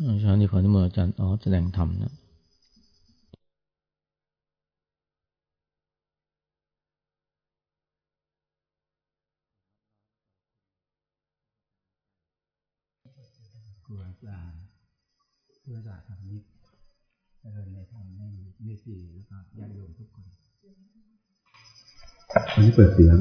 เช้านี้ขอนิมนต์อาจารย์อ๋อแสดงธรรมนะครูอาจารย์เพื่อศาสตร์ธรรมิกเจริญในธรรมให้มีสีแล้วก็ญาติโยมทุกคนวันนี้เปิดเสียง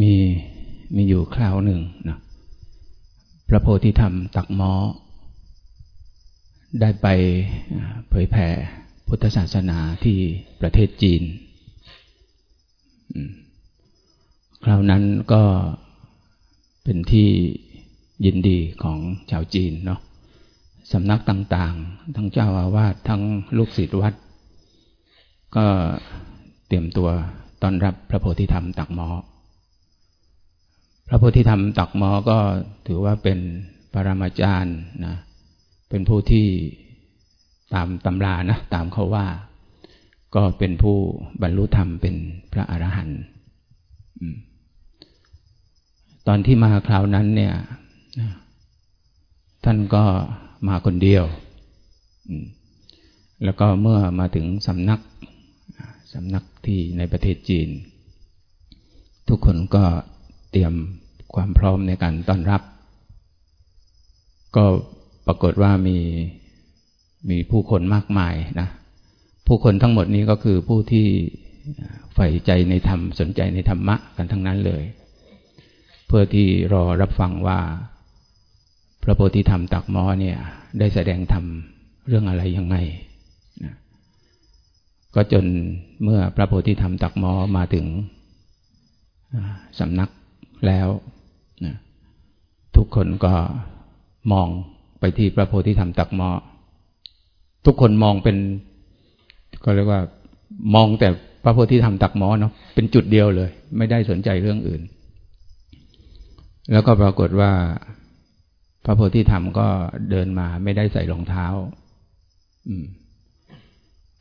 มีมีอยู่คราวหนึ่งนะพระโพธิธรรมตักม้อ ได้ไปเผยแผ่พุทธศาสนาที่ประเทศจีน คราวนั้นก็เป็นที่ยินดีของชาวจีนเนาะสำนักต่างๆ ทั้งเจ้าอาวาสทั้งลูกศิษย์วัด ก็เตรียมตัวต้อนรับพระโพธิธรรมตักม้อ พระโพธิธรรมตักมอก็ถือว่าเป็นปรมาจารย์นะเป็นผู้ที่ตามตำรานะตามเขาว่า ก็เป็นผู้บรรลุธรรมเป็นพระอรหันต์ตอนที่มาคราวนั้นเนี่ยท่านก็มาคนเดียว แล้วก็เมื่อมาถึงสำนักสำนักที่ในประเทศจีน ทุกคนก็ เตรียมความพร้อมในการต้อนรับ ก็ปรากฏว่ามีมีผู้คนมากมายนะผู้คนทั้งหมดนี้ก็คือผู้ที่ใฝ่ใจในธรรมสนใจในธรรมะกันทั้งนั้นเลย เพื่อที่รอรับฟังว่า พระโพธิธรรมตักมอเนี่ย ได้แสดงธรรมเรื่องอะไรยังไงนะก็จนเมื่อพระโพธิธรรมตักมอมาถึงสำนัก แล้วนะทุกคนก็มองไปที่พระโพธิธรรมตักมอทุกคนมองเป็น ก็เรียกว่ามองแต่พระโพธิธรรมตักมอเนาะเป็นจุดเดียวเลย ไม่ได้สนใจเรื่องอื่น แล้วก็ปรากฏว่า พระโพธิธรรมก็เดินมาไม่ได้ใส่รองเท้า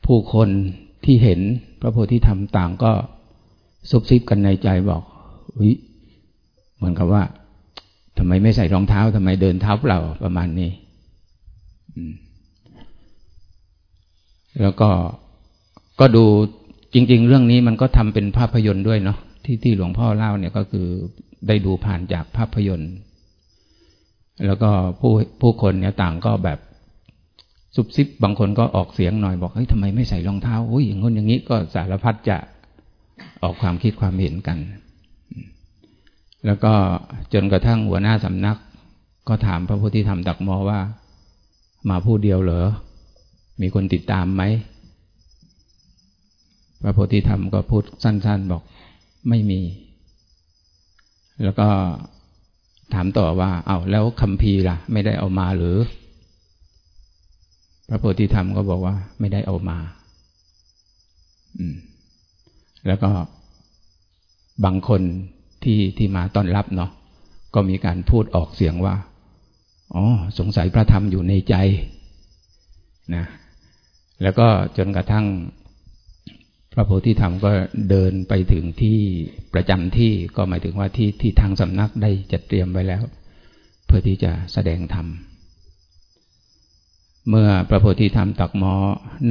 ผู้คนที่เห็นพระโพธิธรรมต่างก็ซุบซิบกันในใจบอกวิ เหมือนกับว่าทำไมไม่ใส่รองเท้าทำไมเดินเท้าเปล่าประมาณนี้แล้วก็ก็ดูจริง ๆ เรื่องนี้มันก็ทำเป็นภาพยนตร์ด้วยเนาะที่ที่หลวงพ่อเล่าเนี่ยก็คือได้ดูผ่านจากภาพยนตร์ แล้วก็ผู้ผู้คนเนี่ยต่างก็แบบซุบซิบบางคนก็ออกเสียงหน่อยบอกเฮ้ยทำไมไม่ใส่รองเท้าอุ้ยอย่างงี้นอย่างนี้ก็สารพัดจะออกความคิดความเห็นกัน แล้วก็จนกระทั่งหัวหน้าสำนัก ก็ถามพระพุทธธรรมตักมอว่า มาผู้เดียวเหรอ มีคนติดตามไหม พระโพธิธรรมก็พูดสั้น ๆ บอกไม่มี แล้วก็ถามต่อว่า เอา้าแล้วคำพีล่ะ ไม่ได้เอามาหรือ พระโพธิธรรมก็บอกว่า ไม่ได้เอามา อืม แล้วก็บางคน ที่ที่มาต้อนรับเนาะก็มีการพูดออกเสียงว่าอ๋อสงสัยพระธรรมอยู่ในใจนะแล้วก็จนกระทั่ง พระโพธิธรรมก็เดินไปถึงที่ประจำที่ก็หมายถึงว่าที่ที่ทางสำนักได้จัดเตรียมไว้แล้ว เพื่อที่จะแสดงธรรมเมื่อพระโพธิธรรมตักมอ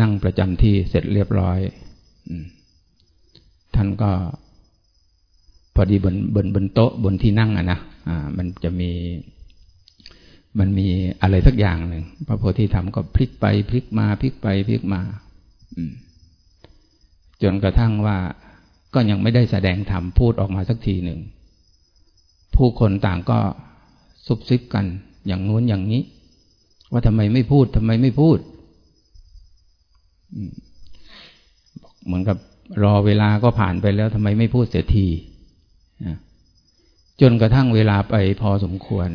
นั่งประจำที่เสร็จเรียบร้อยท่านก็ พอดีบนบนบนโต๊ะบนที่นั่งอะนะอ่า มันจะมี มันมีอะไรสักอย่างหนึ่งพระโพธิธรรมก็พลิกไปพลิกมาพลิกไปพลิกมา อืม จนกระทั่งว่าก็ยังไม่ได้แสดงธรรมพูดออกมาสักทีหนึ่ง ผู้คนต่างก็ซุบซิบกัน อย่างนู้นอย่างนี้ ว่าทำไมไม่พูดทำไมไม่พูดเหมือนกับรอเวลาก็ผ่านไปแล้วทำไมไม่พูดเสียที จนกระทั่งเวลาไปพอสมควร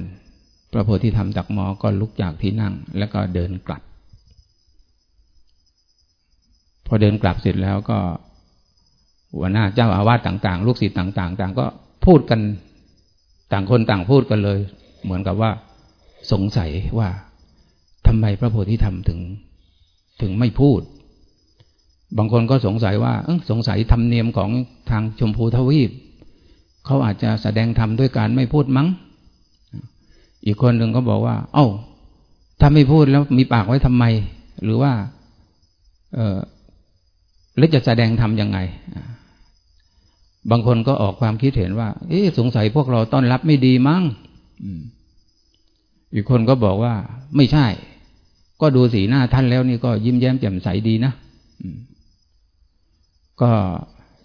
พระโพธิธรรมจักหมอก็ลุกจากที่นั่ง แล้วก็เดินกลับ พอเดินกลับเสร็จแล้วก็หัวหน้าเจ้าอาวาสต่างๆ ลูกศิษย์ต่าง ๆ ต่างก็พูดกันต่างคนต่างพูดกันเลย เหมือนกับว่า สงสัยว่าทำไมพระโพธิธรรมถึง ถึงไม่พูด บางคนก็สงสัยว่าสงสัยธรรมเนียมของทางชมพูทวีป เขาอาจจะแสดงธรรมด้วยการไม่พูดมั้ง อีกคนหนึ่งก็บอกว่า เอา้า ถ้าไม่พูดแล้วมีปากไว้ทำไม หรือว่า เออแล้วจะแสดงทำยังไง บางคนก็ออกความคิดเห็นว่า เอ๊สงสัยพวกเราต้อนรับไม่ดีมั้งอีกคนก็บอกว่า ไม่ใช่ ก็ดูสีหน้าท่านแล้วนี่ก็ยิ้มแย้มแจ่มใสดีนะก็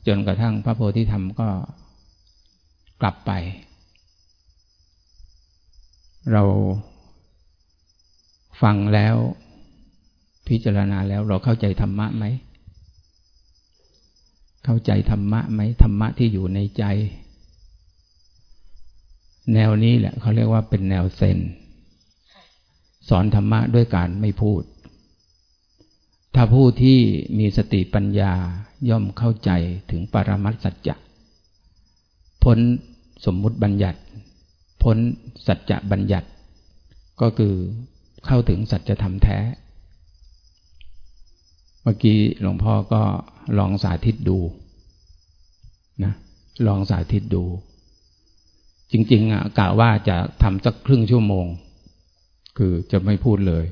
จนกระทั่งพระโพธิธรรมก็ กลับไป เราฟังแล้ว พิจารณาแล้วเราเข้าใจธรรมะไหม เข้าใจธรรมะไหมธรรมะที่อยู่ในใจ แนวนี้แหละเขาเรียกว่าเป็นแนวเซนสอนธรรมะด้วยการไม่พูด ถ้าผู้ที่มีสติปัญญาย่อมเข้าใจถึงปรมัตสัจจะพ้น สมมุติบัญญัติ พ้นสัจจะบัญญัติ ก็คือเข้าถึงสัจธรรมแท้ เมื่อกี้หลวงพ่อก็ลองสาธิตดูนะลองสาธิตดู จริง ๆอะกะว่าจะทำสักครึ่งชั่วโมง คือจะไม่พูดเลย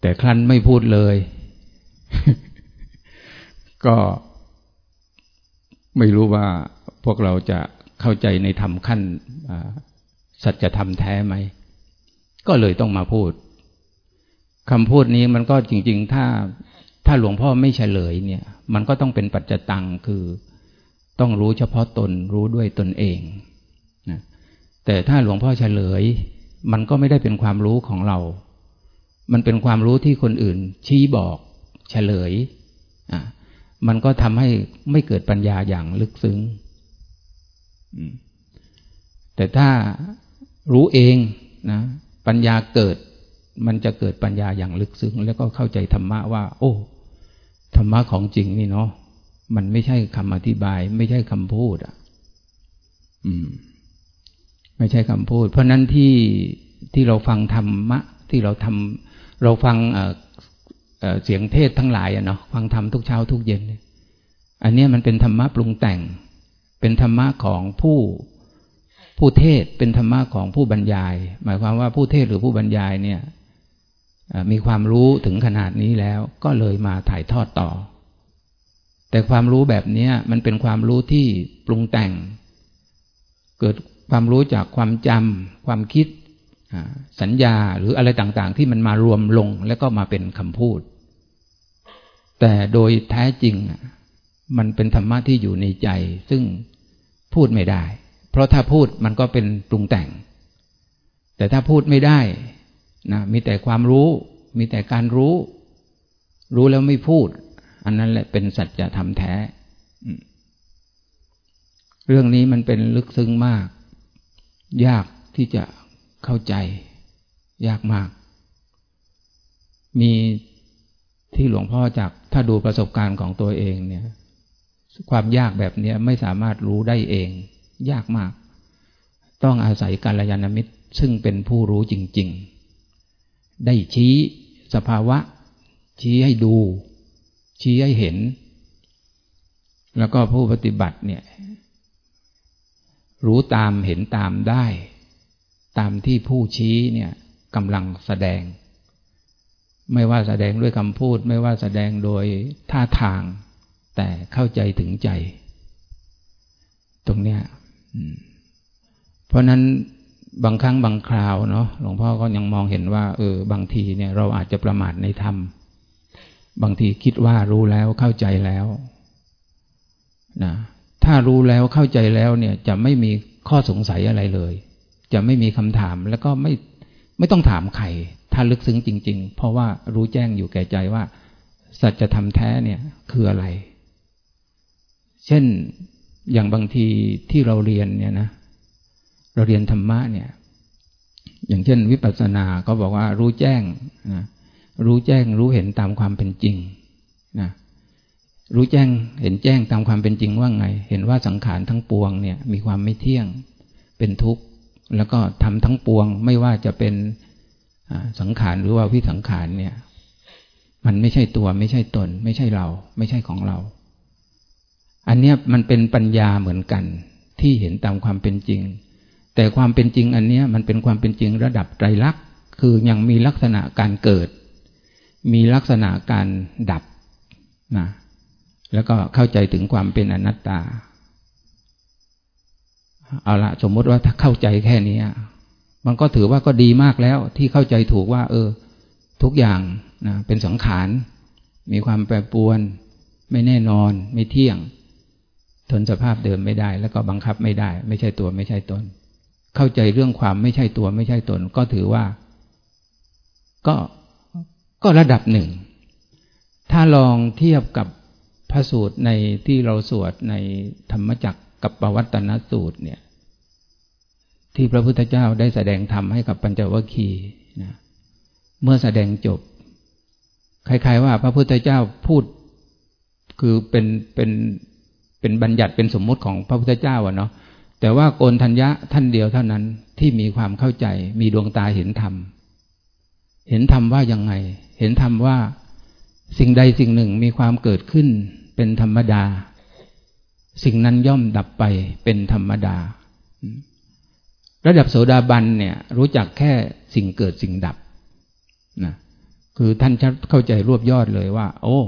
แต่ครั้นไม่พูดเลย ก็ไม่รู้ว่าพวกเราจะ เข้าใจในธรรมขั้นสัจธรรมแท้ไหม ก็เลยต้องมาพูดคำพูดนี้มันก็จริง ๆ ถ้าถ้าหลวงพ่อไม่เฉลยเนี่ย มันก็ต้องเป็นปัจจตังคือต้องรู้เฉพาะตนรู้ด้วยตนเองนะแต่ถ้าหลวงพ่อเฉลย มันก็ไม่ได้เป็นความรู้ของเรา มันเป็นความรู้ที่คนอื่น ชี้บอกเฉลยอะมันก็ทำให้ไม่เกิดปัญญาอย่างลึกซึ้ง แต่ถ้ารู้เองนะปัญญาเกิด มันจะเกิดปัญญาอย่างลึกซึ้ง แล้วก็เข้าใจธรรมะว่า โอ้ธรรมะของจริงนี่เนาะมันไม่ใช่คำอธิบาย ไม่ใช่คำพูดอะ อืม ไม่ใช่คำพูด เพราะนั้นที่ที่เราฟังธรรมะ ที่เราทำเราฟังเเสียงเทศทั้งหลายอะเนาะฟังธรรมทุกเช้าทุกเย็น อันนี้มันเป็นธรรมะปรุงแต่ง เป็นธรรมะของผู้ผู้เทศเป็นธรรมะของผู้บรรยาย หมายความว่าผู้เทศหรือผู้บรรยายเนี่ยมีความรู้ถึงขนาดนี้แล้วก็เลยมาถ่ายทอดต่อ แต่ความรู้แบบนี้มันเป็นความรู้ที่ปรุงแต่ง เกิดความรู้จากความจำความคิดสัญญาหรืออะไรต่างๆ ที่มันมารวมลงแล้วก็มาเป็นคำพูด แต่โดยแท้จริง มันเป็นธรรมะที่อยู่ในใจ ซึ่งพูดไม่ได้ เพราะถ้าพูดมันก็เป็นปรุงแต่ง แต่ถ้าพูดไม่ได้นะมีแต่ความรู้ มีแต่การรู้ รู้แล้วไม่พูด อันนั้นแหละเป็นสัจธรรมแท้ เรื่องนี้มันเป็นลึกซึ้งมาก ยากที่จะเข้าใจ ยากมาก มีที่หลวงพ่อจากถ้าดูประสบการณ์ของตัวเองเนี่ย ความยากแบบนี้ไม่สามารถรู้ได้เอง ยากมาก ต้องอาศัยการยานมิตร ซึ่งเป็นผู้รู้จริง ๆ ได้ชี้สภาวะ ชี้ให้ดู ชี้ให้เห็น แล้วก็ผู้ปฏิบัติเนี่ย รู้ตามเห็นตามได้ ตามที่ผู้ชี้เนี่ยกำลังแสดง ไม่ว่าแสดงด้วยคำพูด ไม่ว่าแสดงโดยท่าทาง แต่เข้าใจถึงใจ ตรงเนี้ยเพราะนั้นบางครั้งบางคราวเนาะหลวงพ่อก็ยังมองเห็นว่า เออ บางทีเนี่ย เราอาจจะประมาทในธรรม บางทีคิดว่ารู้แล้วเข้าใจแล้วนะถ้ารู้แล้วเข้าใจแล้วเนี่ย จะไม่มีข้อสงสัยอะไรเลย จะไม่มีคำถามแล้วก็ไม่ไม่ต้องถามใครถ้าลึกซึ้งจริง ๆ เพราะว่ารู้แจ้งอยู่แก่ใจว่า สัจธรรมแท้เนี่ย คืออะไร เช่นอย่างบางทีที่เราเรียนเนี่ยนะเราเรียนธรรมะเนี่ย อย่างเช่น วิปัสสนาก็บอกว่ารู้แจ้งนะรู้แจ้งรู้เห็นตามความเป็นจริงนะรู้แจ้งเห็นแจ้งตามความเป็นจริงว่าไง เห็นว่าสังขารทั้งปวงเนี่ย มีความไม่เที่ยงเป็นทุกข์ แล้วก็ทำทั้งปวง ไม่ว่าจะเป็นสังขารหรือว่าวิสังขารเนี่ย มันไม่ใช่ตัวไม่ใช่ตน ไม่ใช่เรา ไม่ใช่ของเรา อันเนี้ยมันเป็นปัญญาเหมือนกัน ที่เห็นตามความเป็นจริง แต่ความเป็นจริงอันเนี้ยมันเป็นความเป็นจริงระดับไตรลักษณ์คือยังมีลักษณะการเกิด มีลักษณะการดับนะแล้วก็เข้าใจถึงความเป็นอนัตตา เอาละสมมติว่าถ้าเข้าใจแค่นี้มันก็ถือว่าก็ดีมากแล้วที่เข้าใจถูกว่า เออ ทุกอย่างนะเป็นสังขาร มีความแปรปรวน ไม่แน่นอน ไม่เที่ยง ทนสภาพเดิมไม่ได้ แล้วก็บังคับไม่ได้ ไม่ใช่ตัวไม่ใช่ตน เข้าใจเรื่องความไม่ใช่ตัวไม่ใช่ตน ก็ถือว่า ก็ก็ระดับหนึ่ง ถ้าลองเทียบกับพระสูตรในที่เราสวดในธรรมจักรกับปวัตนสูตรเนี่ย ที่พระพุทธเจ้าได้แสดงธรรมให้กับปัญจวัคคีย์นะเมื่อแสดงจบคล้ายๆว่าพระพุทธเจ้าพูดคือเป็นเป็น เป็นบัญญัติเป็นสมมุติของพระพุทธเจ้าอะเนาะแต่ว่าโกนทัญญะท่านเดียวเท่านั้นที่มีความเข้าใจ มีดวงตาเห็นธรรม เห็นธรรมว่ายังไง เห็นธรรมว่าสิ่งใดสิ่งหนึ่งมีความเกิดขึ้นเป็นธรรมดา สิ่งนั้นย่อมดับไปเป็นธรรมดา ระดับโสดาบันเนี่ย รู้จักแค่สิ่งเกิดสิ่งดับนะคือท่านเข้าใจรวบยอดเลยว่า โอ้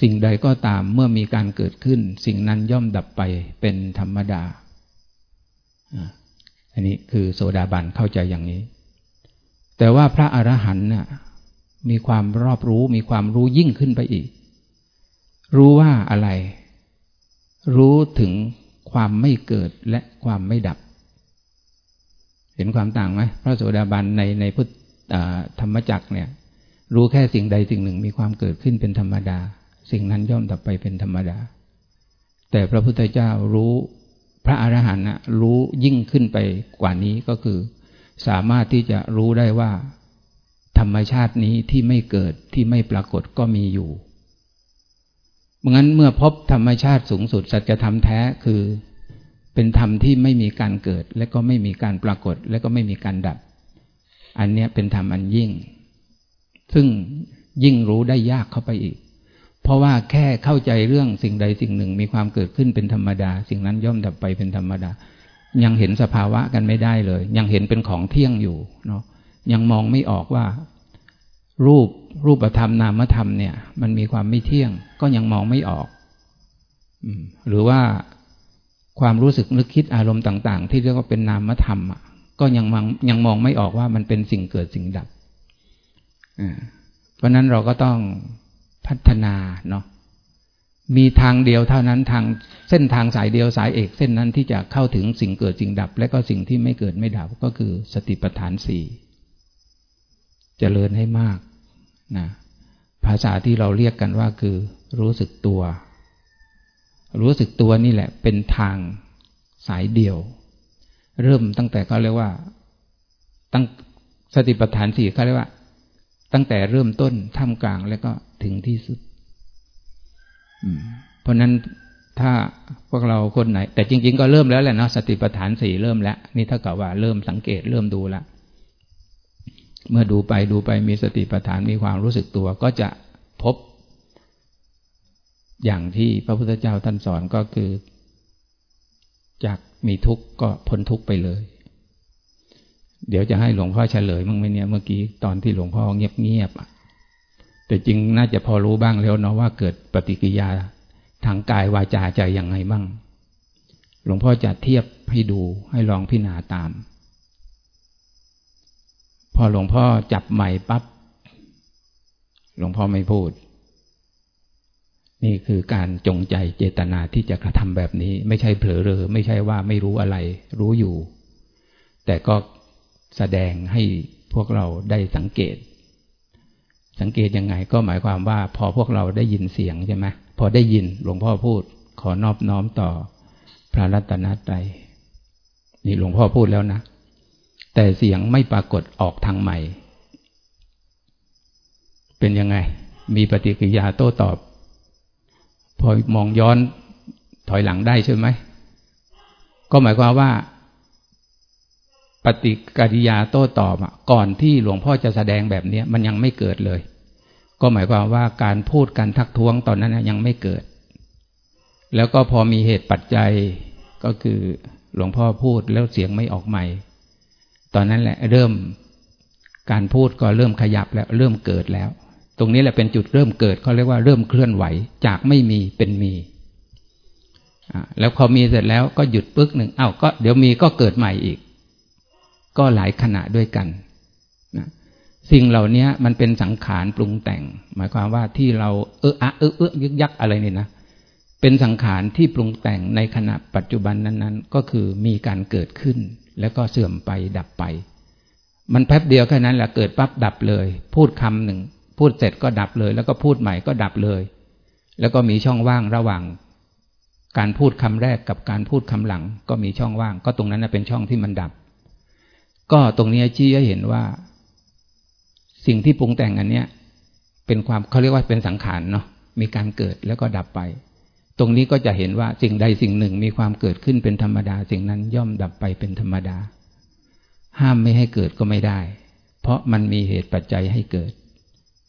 สิ่งใดก็ตามเมื่อมีการเกิดขึ้น สิ่งนั้นย่อมดับไปเป็นธรรมดา อันนี้คือโสดาบันเข้าใจอย่างนี้ แต่ว่าพระอรหันต์น่ะมีความรอบรู้มีความรู้ยิ่งขึ้นไปอีก รู้ว่าอะไร รู้ถึงความไม่เกิดและความไม่ดับ เห็นความต่างไหมพระโสดาบันในในพุทธธรรมจักรเนี่ย รู้แค่สิ่งใดสิ่งหนึ่งมีความเกิดขึ้นเป็นธรรมดา สิ่งนั้นย่อมดับไปเป็นธรรมดา แต่พระพุทธเจ้ารู้พระอรหันต์รู้ยิ่งขึ้นไปกว่านี้ก็คือ สามารถที่จะรู้ได้ว่า ธรรมชาตินี้ที่ไม่เกิดที่ไม่ปรากฏก็มีอยู่งั้นเมื่อพบธรรมชาติสูงสุดสัจธรรมแท้คือ เป็นธรรมที่ไม่มีการเกิด และก็ไม่มีการปรากฏ และก็ไม่มีการดับ อันนี้เป็นธรรมอันยิ่ง ซึ่งยิ่งรู้ได้ยากเข้าไปอีก เพราะว่าแค่เข้าใจเรื่องสิ่งใดสิ่งหนึ่ง มีความเกิดขึ้นเป็นธรรมดา สิ่งนั้นย่อมดับไปเป็นธรรมดา ยังเห็นสภาวะกันไม่ได้เลย ยังเห็นเป็นของเที่ยงอยู่เนาะยังมองไม่ออกว่า รูปรูปธรรมนามธรรมเนี่ย มันมีความไม่เที่ยง ก็ยังมองไม่ออกหรือว่าความรู้สึกนึกคิดอารมณ์ต่าง ๆ ที่เรียกว่าเป็นนามธรรมก็ยังมองยังมองไม่ออกว่ามันเป็นสิ่งเกิดสิ่งดับเพราะนั้นเราก็ต้อง พัฒนาเนาะมีทางเดียวเท่านั้นทางเส้นทางสายเดียวสายเอกเส้นนั้นที่จะเข้าถึงสิ่งเกิดสิ่งดับ และก็สิ่งที่ไม่เกิดไม่ดับก็คือสติปัฏฐานสี่จเจริญให้มากนะภาษาที่เราเรียกกันว่าคือ รู้สึกตัว รู้สึกตัวนี่แหละ เป็นทางสายเดียว เริ่มตั้งแต่เขาเรียกว่าตั้งสติปัฏฐานสี่เขาเรียกว่า ตั้งแต่เริ่มต้นท่ามกลางแล้วก็ ถึงที่สุดเพราะนั้นถ้าพวกเราคนไหน แต่จริง ๆ ก็เริ่มแล้วแหละเนาะสติปัฏฐานสี่เริ่มแล้ว นี่ถ้ากับว่าเริ่มสังเกตเริ่มดูแล้วเมื่อดูไปดูไปมีสติปัฏฐานมีความรู้สึกตัว ก็จะพบ อย่างที่พระพุทธเจ้าท่านสอนก็คือ จากมีทุกข์ก็พ้นทุกข์ไปเลย เดี๋ยวจะให้หลวงพ่อเฉลยมั้งไหมเนี่ยเมื่อกี้ตอนที่หลวงพ่อเงียบๆ แต่จริงน่าจะพอรู้บ้างแล้วเนาะว่าเกิดปฏิกิยาทางกายวาจาใจอยังไงบ้าง หลวงพ่อจะเทียบให้ดูให้ลองพิจารณาตาม พอหลวงพ่อจับใหม่ปับ๊บหลวงพ่อไม่พูด นี่คือการจงใจเจตนาที่จะกระทำแบบนี้ ไม่ใช่เผลอเรอไม่ใช่ว่าไม่รู้อะไร รู้อยู่ แต่ก็แสดงให้พวกเราได้สังเกต สังเกตยังไงก็หมายความว่า พอพวกเราได้ยินเสียงใช่ไหมพอได้ยินหลวงพ่อพูด ขอนอบน้อมต่อพระรัตนตรัยนี่หลวงพ่อพูดแล้วนะ แต่เสียงไม่ปรากฏออกทางใหม่ เป็นยังไง มีปฏิกิริยาโต้ตอบ พอมองย้อนถอยหลังได้ใช่ไหมก็หมายความว่า ฏิกิริยาโต้ตอบก่อนที่หลวงพ่อจะแสดงแบบนี้มันยังไม่เกิดเลย ก็หมายความว่าการพูดการทักท้วงตอนนั้นยังไม่เกิด แล้วก็พอมีเหตุปัจจัยก็คือหลวงพ่อพูดแล้วเสียงไม่ออกใหม่ ตอนนั้นแหละเริ่มการพูดก็เริ่มขยับแล้วเริ่มเกิดแล้ว ตรงนี้แหละเป็นจุดเริ่มเกิดเขาเรียกว่าเริ่มเคลื่อนไหวจากไม่มีเป็นมีแล้วพอมีเสร็จแล้วก็หยุดปึ๊กหนึ่งอ้าวก็เดี๋ยวมีก็เกิดใหม่อีก ก็หลายขณะด้วยกันสิ่งเหล่านี้มันเป็นสังขารปรุงแต่ง หมายความว่าที่เราเอออะเออเออยึกยักอะไรนี่นะเป็นสังขารที่ปรุงแต่งในขณะปัจจุบันนั้น ๆ ก็คือมีการเกิดขึ้น แล้วก็เสื่อมไปดับไป มันแป๊บเดียวแค่นั้นแหละเกิดปั๊บดับเลย พูดคำหนึ่ง พูดเสร็จก็ดับเลย แล้วก็พูดใหม่ก็ดับเลย แล้วก็มีช่องว่างระหว่าง การพูดคำแรกกับการพูดคำหลัง ก็มีช่องว่าง ก็ตรงนั้นเป็นช่องที่มันดับ ก็ตรงนี้ชี้ให้เห็นว่า สิ่งที่ปรุงแต่งอันเนี้ย เป็นความเขาเรียกว่าเป็นสังขารเนาะมีการเกิดแล้วก็ดับไป ตรงนี้ก็จะเห็นว่าสิ่งใดสิ่งหนึ่งมีความเกิดขึ้นเป็นธรรมดา สิ่งนั้นย่อมดับไปเป็นธรรมดา ห้ามไม่ให้เกิดก็ไม่ได้ เพราะมันมีเหตุปัจจัยให้เกิด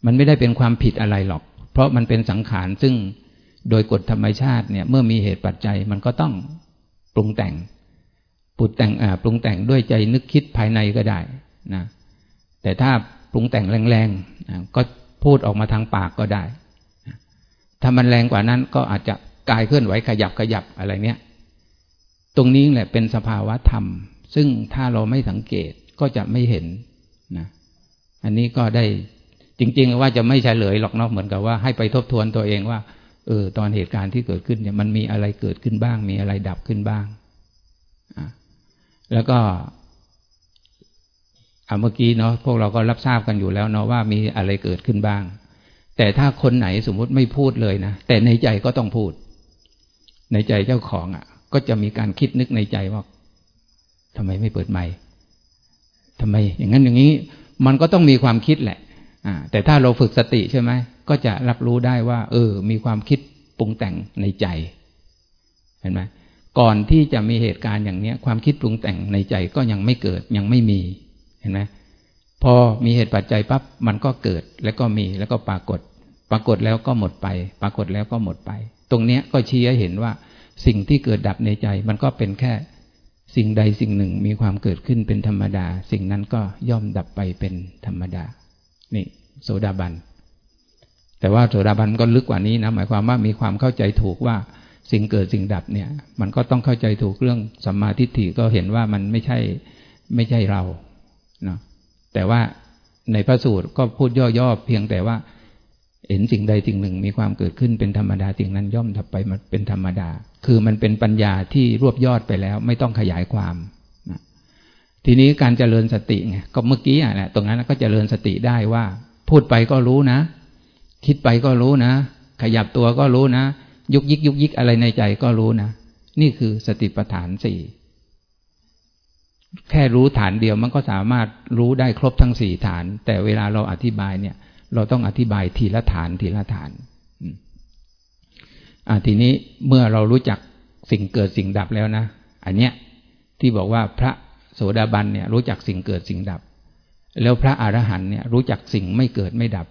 มันไม่ได้เป็นความผิดอะไรหรอก เพราะมันเป็นสังขารซึ่งโดยกฎธรรมชาติเนี่ย เมื่อมีเหตุปัจจัยมันก็ต้องปรุงแต่ง ปรุงแต่งปรุงแต่งด้วยใจนึกคิดภายในก็ได้นะแต่ถ้าปรุงแต่งแรงๆก็พูดออกมาทางปากก็ได้ ถ้ามันแรงกว่านั้นก็อาจจะกายเคลื่อนไหวขยับขยับอะไรเนี้ย ตรงนี้แหละเป็นสภาวะธรรม ซึ่งถ้าเราไม่สังเกตก็จะไม่เห็นนะ อันนี้ก็ได้จริง ๆ ว่าจะไม่เฉลยหรอกเนาะเหมือนกับว่าให้ไปทบทวนตัวเองว่า เออ ตอนเหตุการณ์ที่เกิดขึ้นเนี่ยมันมีอะไรเกิดขึ้นบ้าง มีอะไรดับขึ้นบ้างอ่ แล้วก็อาเมื่อกี้เนาะพวกเราก็รับทราบกันอยู่แล้วเนาะว่ามีอะไรเกิดขึ้นบ้าง แต่ถ้าคนไหนสมมุติไม่พูดเลยนะ แต่ในใจก็ต้องพูด ในใจเจ้าของอะ่ะ ก็จะมีการคิดนึกในใจว่าทำไมไม่เปิดไมค์ทำไม อย่างนั้นอย่างนี้ มันก็ต้องมีความคิดแหละอ่าแต่ถ้าเราฝึกสติใช่ไหมก็จะรับรู้ได้ว่า เออ มีความคิดปรุงแต่งในใจ เห็นไหม ก่อนที่จะมีเหตุการณ์อย่างนี้ความคิดปรุงแต่งในใจก็ยังไม่เกิดยังไม่มีเห็นไหมพอมีเหตุปัจจัยปั๊บมันก็เกิดแล้วก็มีแล้วก็ปรากฏ ปรากฏแล้วก็หมดไป ปรากฏแล้วก็หมดไป ตรงเนี้ยก็ชี้ให้เห็นว่าสิ่งที่เกิดดับในใจ มันก็เป็นแค่สิ่งใดสิ่งหนึ่งมีความเกิดขึ้นเป็นธรรมดา สิ่งนั้นก็ย่อมดับไปเป็นธรรมดา นี่ โสดาบัน แต่ว่าโสดาบันก็ลึกกว่านี้นะหมายความว่ามีความเข้าใจถูกว่า สิ่งเกิดสิ่งดับเนี่ย มันก็ต้องเข้าใจถูกเรื่องสัมมาทิฏฐิก็เห็นว่ามันไม่ใช่ไม่ใช่เราเนาะแต่ว่าในพระสูตรก็พูดย่อๆเพียงแต่ว่า เห็นสิ่งใดสิ่งหนึ่งมีความเกิดขึ้นเป็นธรรมดาสิ่งนั้นย่อมดับไปมันเป็นธรรมดา คือมันเป็นปัญญาที่รวบยอดไปแล้ว ไม่ต้องขยายความนะทีนี้การเจริญสติไงก็เมื่อกี้อะแหละตรงนั้นก็เจริญสติได้ว่า พูดไปก็รู้นะ คิดไปก็รู้นะ ขยับตัวก็รู้นะ ยุกยิกยุกยิกอะไรในใจก็รู้นะ นี่คือสติปัฏฐานสี่แค่รู้ฐานเดียวมันก็สามารถรู้ได้ครบทั้งสี่ฐาน แต่เวลาเราอธิบายเนี่ย เราต้องอธิบายทีละฐานทีละฐานอ่าทีนี้เมื่อเรารู้จักสิ่งเกิดสิ่งดับแล้วนะ อันเนี้ยที่บอกว่าพระโสดาบันเนี่ยรู้จักสิ่งเกิดสิ่งดับ แล้วพระอรหันเนี่ยรู้จักสิ่งไม่เกิดไม่ดับ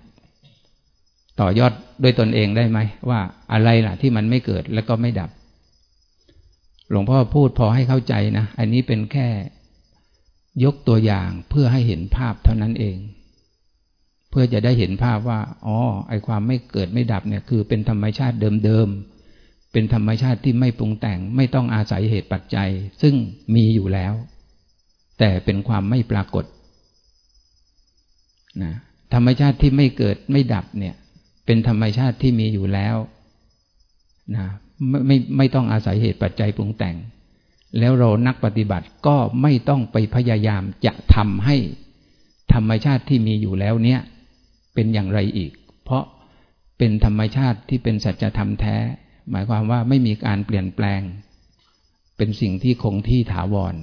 ต่อยอดด้วยตนเองได้ไหมว่าอะไรล่ะที่มันไม่เกิดแล้วก็ไม่ดับ หลวงพ่อพูดพอให้เข้าใจนะ อันนี้เป็นแค่ยกตัวอย่างเพื่อให้เห็นภาพเท่านั้นเอง เพื่อจะได้เห็นภาพว่าอ๋อไอความไม่เกิดไม่ดับเนี่ย คือเป็นธรรมชาติเดิมๆเป็นธรรมชาติที่ไม่ปรุงแต่ง ไม่ต้องอาศัยเหตุปัจจัย ซึ่งมีอยู่แล้ว แต่เป็นความไม่ปรากฏนะธรรมชาติที่ไม่เกิดไม่ดับเนี่ย เป็นธรรมชาติที่มีอยู่แล้วนะไม่ไม่ไม่ต้องอาศัยเหตุปัจจัยปรุงแต่ง แล้วเรานักปฏิบัติก็ไม่ต้องไปพยายามจะทำให้ธรรมชาติที่มีอยู่แล้วเนี้ยเป็นอย่างไรอีก เพราะเป็นธรรมชาติที่เป็นสัจธรรมแท้ หมายความว่าไม่มีการเปลี่ยนแปลง เป็นสิ่งที่คงที่ถาวร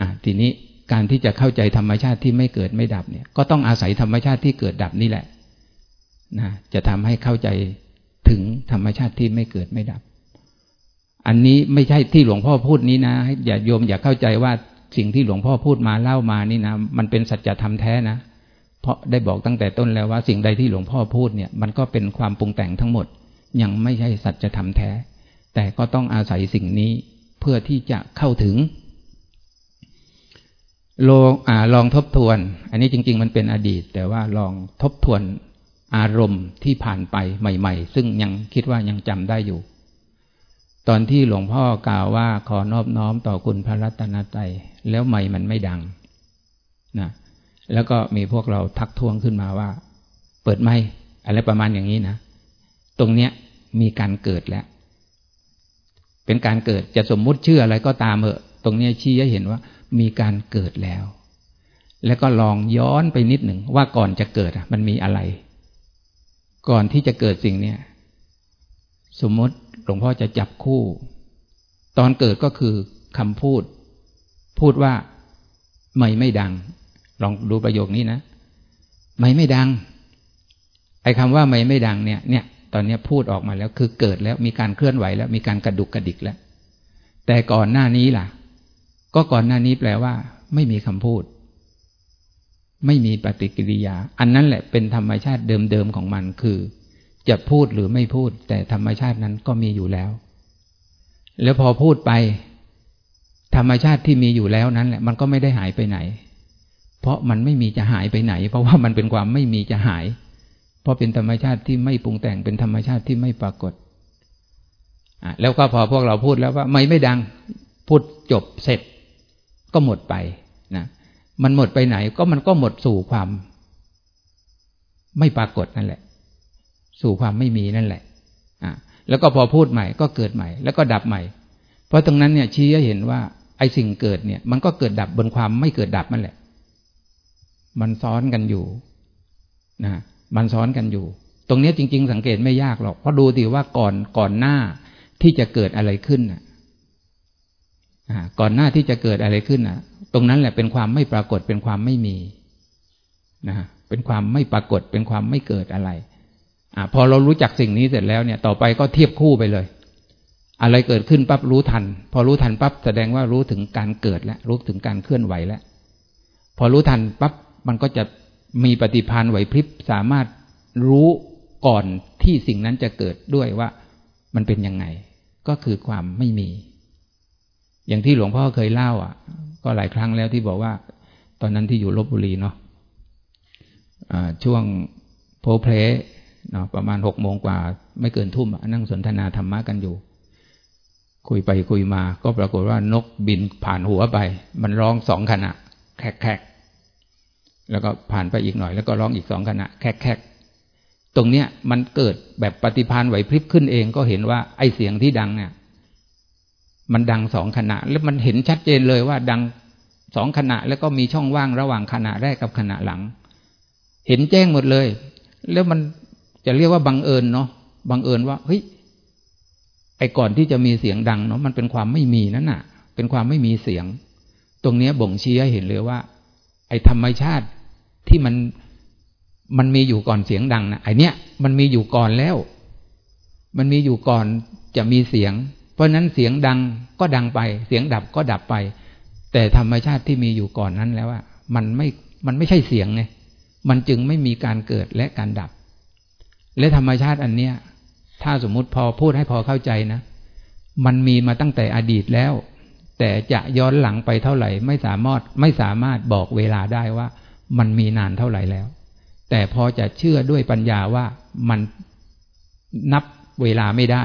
อะทีนี้การที่จะเข้าใจธรรมชาติที่ไม่เกิดไม่ดับเนี่ย ก็ต้องอาศัยธรรมชาติที่เกิดดับนี่แหละ นะจะทำให้เข้าใจถึงธรรมชาติที่ไม่เกิดไม่ดับ อันนี้ไม่ใช่ที่หลวงพ่อพูดนี้นะอย่าโยมอย่าเข้าใจว่าสิ่งที่หลวงพ่อพูดมาเล่ามานี่นะมันเป็นสัจธรรมแท้นะ เพราะได้บอกตั้งแต่ต้นแล้วว่าสิ่งใดที่หลวงพ่อพูดเนี่ย มันก็เป็นความปรุงแต่งทั้งหมด ยังไม่ใช่สัจธรรมแท้ แต่ก็ต้องอาศัยสิ่งนี้เพื่อที่จะเข้าถึงลองอลองทบทวน อันนี้จริง ๆ มันเป็นอดีต แต่ว่าลองทบทวน อารมณ์ที่ผ่านไปใหม่ ๆ ซึ่งยังคิดว่ายังจำได้อยู่ ตอนที่หลวงพ่อกล่าวว่าขอนอบน้อมต่อคุณพระรัตนตรัยแล้วใหม่มันไม่ดังนะแล้วก็มีพวกเราทักท้วงขึ้นมาว่า เปิดไม่อะไรประมาณอย่างนี้นะ ตรงเนี้ยมีการเกิดแล้ว เป็นการเกิดจะสมมุติชื่ออะไรก็ตามเถอะตรงนี้ชี้ให้เห็นว่า มีการเกิดแล้ว แล้วก็ลองย้อนไปนิดหนึ่งว่าก่อนจะเกิดมันมีอะไร ก่อนที่จะเกิดสิ่งเนี้ยสมมติหลวงพ่อจะจับคู่ ตอนเกิดก็คือคำพูด พูดว่าไม่ไม่ดัง ลองดูประโยคนี้นะ ไม่ไม่ดัง ไอ้คำว่าไม่ไม่ดังเนี่ย เนี่ย ตอนนี้พูดออกมาแล้วคือเกิดแล้วมีการเคลื่อนไหวแล้ว มีการกระดุกกระดิกแล้ว แต่ก่อนหน้านี้ล่ะ ก็ก่อนหน้านี้แปลว่า ไม่มีคำพูด ไม่มีปฏิกิริยา อันนั้นแหละเป็นธรรมชาติเดิมๆของมันคือ จะพูดหรือไม่พูด แต่ธรรมชาตินั้นก็มีอยู่แล้ว แล้วพอพูดไป ธรรมชาติที่มีอยู่แล้วนั้นแหละมันก็ไม่ได้หายไปไหน เพราะมันไม่มีจะหายไปไหน เพราะว่ามันเป็นความไม่มีจะหาย เพราะเป็นธรรมชาติที่ไม่ปรุงแต่งเป็นธรรมชาติที่ไม่ปรากฏอะแล้วก็พอพวกเราพูดแล้วว่าไม่ไม่ดังพูดจบเสร็จก็หมดไปนะ มันหมดไปไหน ก็มันก็หมดสู่ความ ไม่ปรากฏนั่นแหละ สู่ความไม่มีนั่นแหละอะแล้วก็พอพูดใหม่ก็เกิดใหม่ แล้วก็ดับใหม่ เพราะตรงนั้นเนี่ยชี้ให้เห็นว่า ไอ้สิ่งเกิดเนี่ย มันก็เกิดดับบนความไม่เกิดดับนั่นแหละ มันซ้อนกันอยู่นะมันซ้อนกันอยู่ ตรงนี้จริง ๆ สังเกตไม่ยากหรอกเพราะดูดิว่าก่อนก่อนหน้าที่จะเกิดอะไรขึ้นอะก่อนหน้าที่จะเกิดอะไรขึ้นอะ ตรงนั้นแหละเป็นความไม่ปรากฏเป็นความไม่มีนะเป็นความไม่ปรากฏเป็นความไม่เกิดอะไรอ่าพอเรารู้จักสิ่งนี้เสร็จแล้วเนี่ย ต่อไปก็เทียบคู่ไปเลย อะไรเกิดขึ้นปั๊บรู้ทัน พอรู้ทันปั๊บแสดงว่ารู้ถึงการเกิดแล้วรู้ถึงการเคลื่อนไหวแล้วพอรู้ทันปั๊บมันก็จะมีปฏิพานไหวพริบสามารถรู้ก่อนที่สิ่งนั้นจะเกิดด้วยว่ามันเป็นยังไง ก็คือความไม่มี อย่างที่หลวงพ่อเคยเล่า อะ ก็หลายครั้งแล้วที่บอกว่า ตอนนั้นที่อยู่ลบบุรีเนาะช่วงโพเพลเนาะประมาณหกโมงกว่า ไม่เกินทุ่มนั่งสนทนาธรรมะกันอยู่ คุยไปคุยมา ก็ปรากฏว่านกบินผ่านหัวไป มันร้องสองขณะ แคกแคกแล้วก็ผ่านไปอีกหน่อย แล้วก็ร้องอีกสองขณะ แคกแคกตรงเนี้ยมันเกิดแบบปฏิพานไหวพริบขึ้นเองก็เห็นว่าไอเสียงที่ดังเนี่ย มันดังสองขณะ แล้วมันเห็นชัดเจนเลยว่าดังสองขณะ แล้วก็มีช่องว่างระหว่างขณะแรกกับขณะหลัง เห็นแจ้งหมดเลย แล้วมันจะเรียกว่าบังเอิญเนาะบังเอิญว่าเฮ้ยไอก่อนที่จะมีเสียงดังเนาะมันเป็นความไม่มีนั่นน่ะ เป็นความไม่มีเสียง ตรงเนี้ยบ่งชี้ให้เห็นเลยว่า ไอธรรมชาติที่มันมันมีอยู่ก่อนเสียงดังนะไอเนี้ยมันมีอยู่ก่อนแล้ว มันมีอยู่ก่อนจะมีเสียง เพราะนั้นเสียงดังก็ดังไป เสียงดับก็ดับไป แต่ธรรมชาติที่มีอยู่ก่อนนั้นแล้วว่ามันไม่มันไม่ใช่เสียงไงมันจึงไม่มีการเกิดและการดับ และธรรมชาติอันเนี้ย ถ้าสมมุติพอพูดให้พอเข้าใจนะ มันมีมาตั้งแต่อดีตแล้ว แต่จะย้อนหลังไปเท่าไหร่ ไม่สามารถไม่สามารถบอกเวลาได้ว่า มันมีนานเท่าไหร่แล้ว แต่พอจะเชื่อด้วยปัญญาว่ามันนับเวลาไม่ได้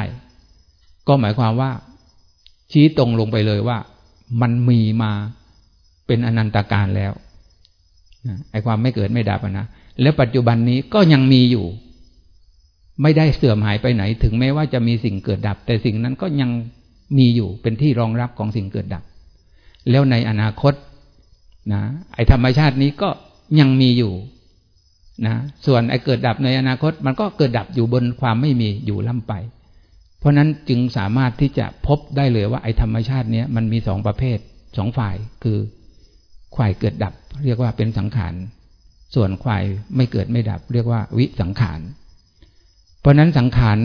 ก็หมายความว่า ชี้ตรงลงไปเลยว่า มันมีมาเป็นอนันตการแล้วไอ้ความไม่เกิดไม่ดับนะแล้วปัจจุบันนี้ก็ยังมีอยู่ ไม่ได้เสื่อมหายไปไหน ถึงแม้ว่าจะมีสิ่งเกิดดับ แต่สิ่งนั้นก็ยังมีอยู่เป็นที่รองรับของสิ่งเกิดดับ แล้วในอนาคตนะไอ้ธรรมชาตินี้ก็ยังมีอยู่นะส่วนไอ้เกิดดับในอนาคต มันก็เกิดดับอยู่บนความไม่มีอยู่ล่ำไป เพราะนั้นจึงสามารถที่จะพบได้เลยว่าไอ้ธรรมชาติเนี้ยมันมีสองประเภทสองฝ่ายคือควายเกิดดับ เรียกว่าเป็นสังขารส่วนควายไม่เกิดไม่ดับ เรียกว่าวิสังขาร เพราะนั้นสังขาร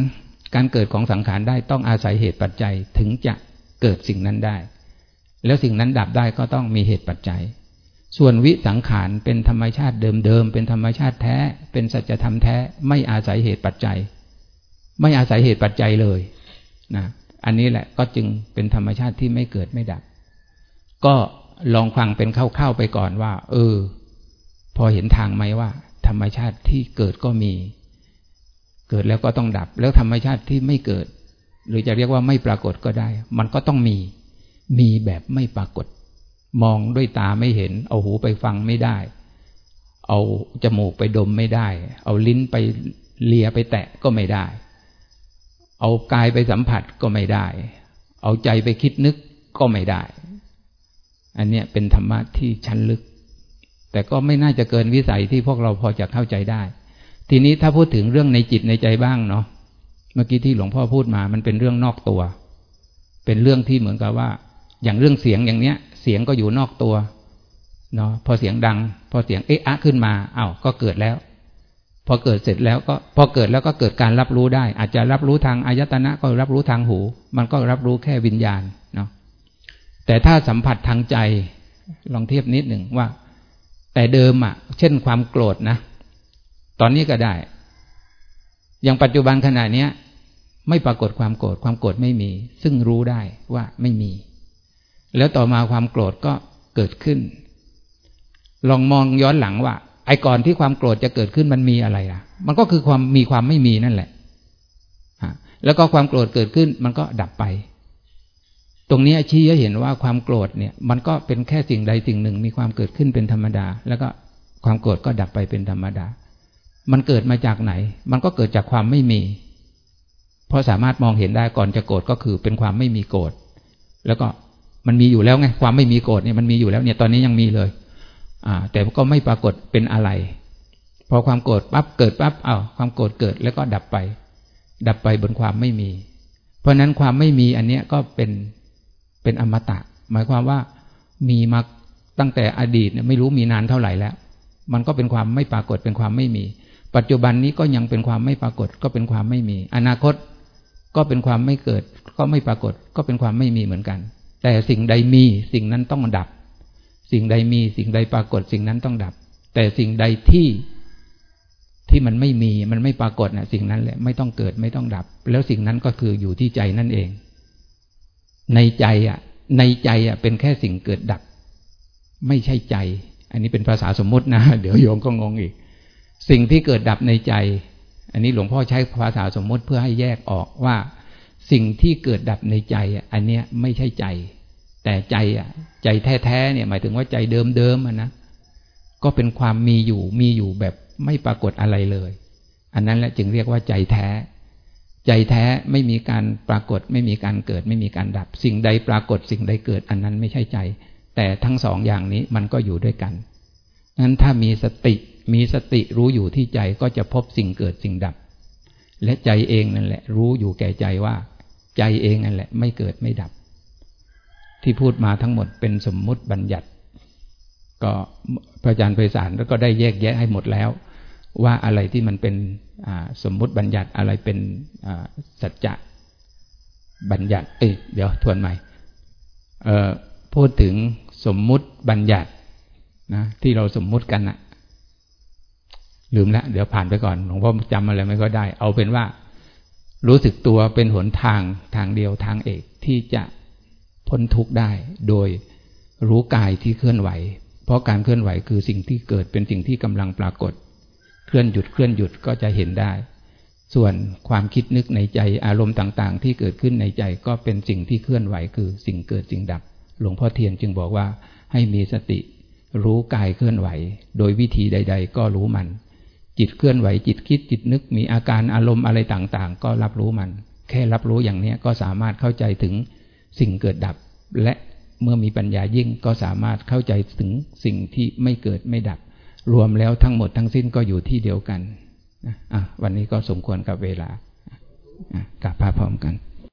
การเกิดของสังขารได้ต้องอาศัยเหตุปัจจัยถึงจะเกิดสิ่งนั้นได้ แล้วสิ่งนั้นดับได้ก็ต้องมีเหตุปัจจัย ส่วนวิสังขารเป็นธรรมชาติเดิมๆเป็นธรรมชาติแท้ เป็นสัจธรรมแท้ไม่อาศัยเหตุปัจจัย ไม่อาศัยเหตุปัจจัยเลยนะอันนี้แหละก็จึงเป็นธรรมชาติที่ไม่เกิดไม่ดับ ก็ลองฟังเป็นเข้าๆไปก่อนว่า เออ พอเห็นทางไหมว่า ธรรมชาติที่เกิดก็มี เกิดแล้วก็ต้องดับ แล้วธรรมชาติที่ไม่เกิด หรือจะเรียกว่าไม่ปรากฏก็ได้ มันก็ต้องมี มีแบบไม่ปรากฏ มองด้วยตาไม่เห็น เอาหูไปฟังไม่ได้ เอาจมูกไปดมไม่ได้ เอาลิ้นไปเลียไปแตะก็ไม่ได้ เอากายไปสัมผัสก็ไม่ได้ เอาใจไปคิดนึกก็ไม่ได้ อันเนี้ยเป็นธรรมะที่ชั้นลึก แต่ก็ไม่น่าจะเกินวิสัยที่พวกเราพอจะเข้าใจได้ ทีนี้ถ้าพูดถึงเรื่องในจิตในใจบ้างเนาะ เมื่อกี้ที่หลวงพ่อพูดมา มันเป็นเรื่องนอกตัว เป็นเรื่องที่เหมือนกับว่า อย่างเรื่องเสียงอย่างเนี้ย เสียงก็อยู่นอกตัว เนาะ พอเสียงดัง พอเสียงเอ๊ะอะขึ้นมาอา้าว ก็เกิดแล้ว พอเกิดเสร็จแล้วก็พอเกิดแล้วก็เกิดการรับรู้ได้ อาจจะรับรู้ทางอายตนะก็รับรู้ทางหู มันก็รับรู้แค่วิญญาณเนาะแต่ถ้าสัมผัสทางใจลองเทียบนิดหนึ่งว่า แต่เดิมอะ เช่นความโกรธนะ ตอนนี้ก็ได้ อย่างปัจจุบันขณะเนี้ย ไม่ปรากฏความโกรธความโกรธไม่มี ซึ่งรู้ได้ว่าไม่มี แล้วต่อมาความโกรธก็เกิดขึ้น ลองมองย้อนหลังว่า ไอ้ก่อนที่ความโกรธจะเกิดขึ้นมันมีอะไรอะ มันก็คือความมีความไม่มีนั่นแหละแล้วก็ความโกรธเกิดขึ้นมันก็ดับไป ตรงนี้ชี้ให้เห็นว่าความโกรธเนี่ย มันก็เป็นแค่สิ่งใดสิ่งหนึ่ง มีความเกิดขึ้นเป็นธรรมดา แล้วก็ความโกรธก็ดับไปเป็นธรรมดา มันเกิดมาจากไหน มันก็เกิดจากความไม่มี เพราะสามารถมองเห็นได้ก่อนจะโกรธก็คือเป็นความไม่มีโกรธแล้วก็มันมีอยู่แล้วไงความไม่มีโกรธเนี่ยมันมีอยู่แล้วเนี่ยตอนนี้ยังมีเลย แต่ก็ไม่ปรากฏเป็นอะไร พอความโกรธปั๊บเกิดปั๊บอ้าวความโกรธเกิดแล้วก็ดับไป ดับไปบนความไม่มี เพราะนั้นความไม่มีอันเนี้ยก็เป็นเป็นอมตะ หมายความว่ามีมาตั้งแต่อดีตไม่รู้มีนานเท่าไหร่แล้ว มันก็เป็นความไม่ปรากฏเป็นความไม่มี ปัจจุบันนี้ก็ยังเป็นความไม่ปรากฏก็เป็นความไม่มี อนาคตก็เป็นความไม่เกิด ก็ไม่ปรากฏก็เป็นความไม่มีเหมือนกัน แต่สิ่งใดมีสิ่งนั้นต้องดับ สิ่งใดมีสิ่งใดปรากฏสิ่งนั้นต้องดับ แต่สิ่งใดที่ที่มันไม่มีมันไม่ปรากฏนะ่ะ สิ่งนั้นแหละไม่ต้องเกิดไม่ต้องดับ แล้วสิ่งนั้นก็คืออยู่ที่ใจนั่นเอง ในใจอะ ในใจอะ เป็นแค่สิ่งเกิดดับ ไม่ใช่ใจ อันนี้เป็นภาษาสมมตินะ เดี๋ยวโยมก็งงอีก สิ่งที่เกิดดับในใจ อันนี้หลวงพ่อใช้ภาษาสมมติเพื่อให้แยกออกว่า สิ่งที่เกิดดับในใจอะอันเนี้ยไม่ใช่ใจ แต่ใจอะ ใจแท้ๆเนี่ยหมายถึงว่าใจเดิมๆนะก็เป็นความมีอยู่มีอยู่แบบไม่ปรากฏอะไรเลย อันนั้นแหละจึงเรียกว่าใจแท้ ใจแท้ไม่มีการปรากฏ ไม่มีการเกิด ไม่มีการดับ สิ่งใดปรากฏสิ่งใดเกิด อันนั้นไม่ใช่ใจ แต่ทั้งสองอย่างนี้มันก็อยู่ด้วยกันนั้นถ้ามีสติมีสติรู้อยู่ที่ใจก็จะพบสิ่งเกิดสิ่งดับ และใจเองนั่นแหละ รู้อยู่แก่ใจว่า ใจเองนั่นแหละ ไม่เกิดไม่ดับ ที่พูดมาทั้งหมดเป็นสมมุติบัญญัติ ก็พระอาจารย์ไพศาลแล้วก็ได้แยกแยะให้หมดแล้ว ว่าอะไรที่มันเป็นสมมุติบัญญัติอะไรเป็นสัจจะบัญญัติ เอ้ยเดี๋ยวทวนใหม่พูดถึงสมมุติบัญญัตินะที่เราสมมุติกันนะลืมแล้วเดี๋ยวผ่านไปก่อนหลวงพ่อจำอะไรไม่ก็ได้ เอาเป็นว่า รู้สึกตัวเป็นหนทางทางเดียวทางเอกที่จะ พ้นทุกข์ได้ โดยรู้กายที่เคลื่อนไหว เพราะการเคลื่อนไหวคือสิ่งที่เกิดเป็นสิ่งที่กำลังปรากฏ เคลื่อนหยุดเคลื่อนหยุดก็จะเห็นได้ ส่วนความคิดนึกในใจอารมณ์ต่างๆ ที่เกิดขึ้นในใจก็เป็นสิ่งที่เคลื่อนไหวคือสิ่งเกิดสิ่งดับ หลวงพ่อเทียนจึงบอกว่าให้มีสติ รู้กายเคลื่อนไหว โดยวิธีใด ๆ ก็รู้มัน จิตเคลื่อนไหวจิตคิดจิตนึกมีอาการอารมณ์อะไรต่างๆ ก็รับรู้มัน แค่รับรู้อย่างนี้ก็สามารถเข้าใจถึง สิ่งเกิดดับ และเมื่อมีปัญญายิ่งก็สามารถเข้าใจถึงสิ่งที่ไม่เกิดไม่ดับ รวมแล้วทั้งหมดทั้งสิ้นก็อยู่ที่เดียวกันอะวันนี้ก็สมควรกับเวลากลับพาพร้อมกัน